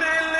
Vücut